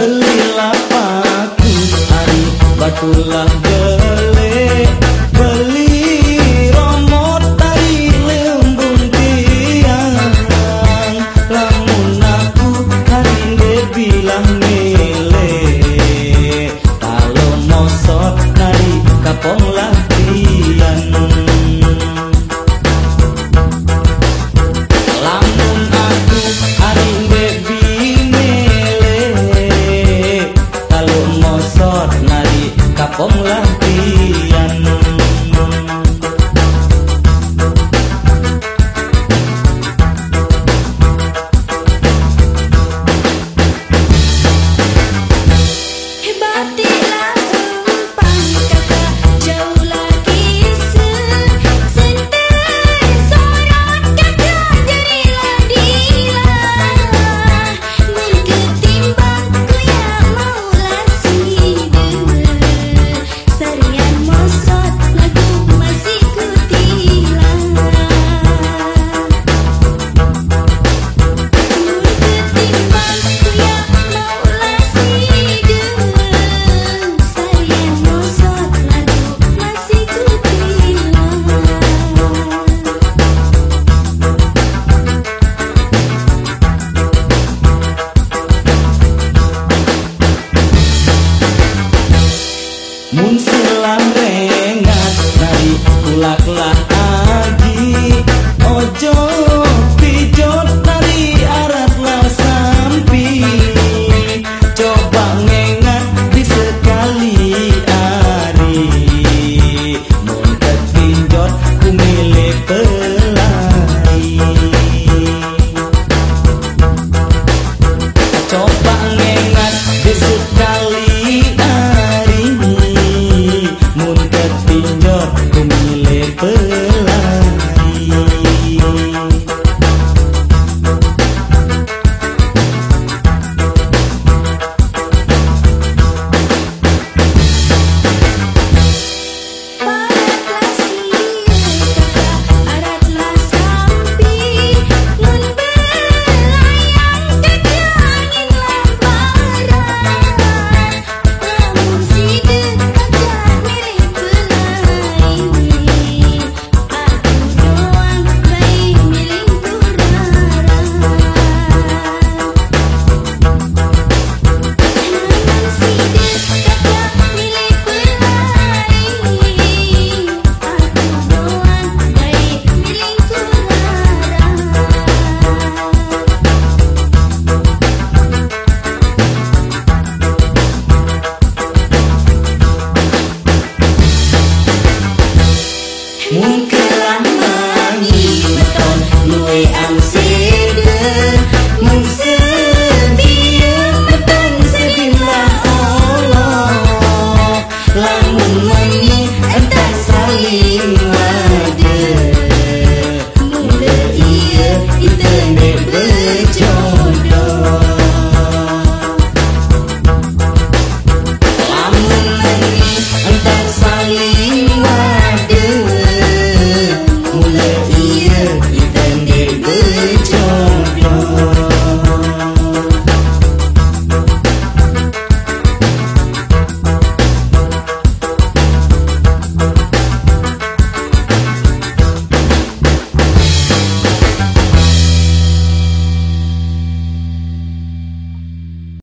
belilah paku hari batulah pom lampian Amém. music.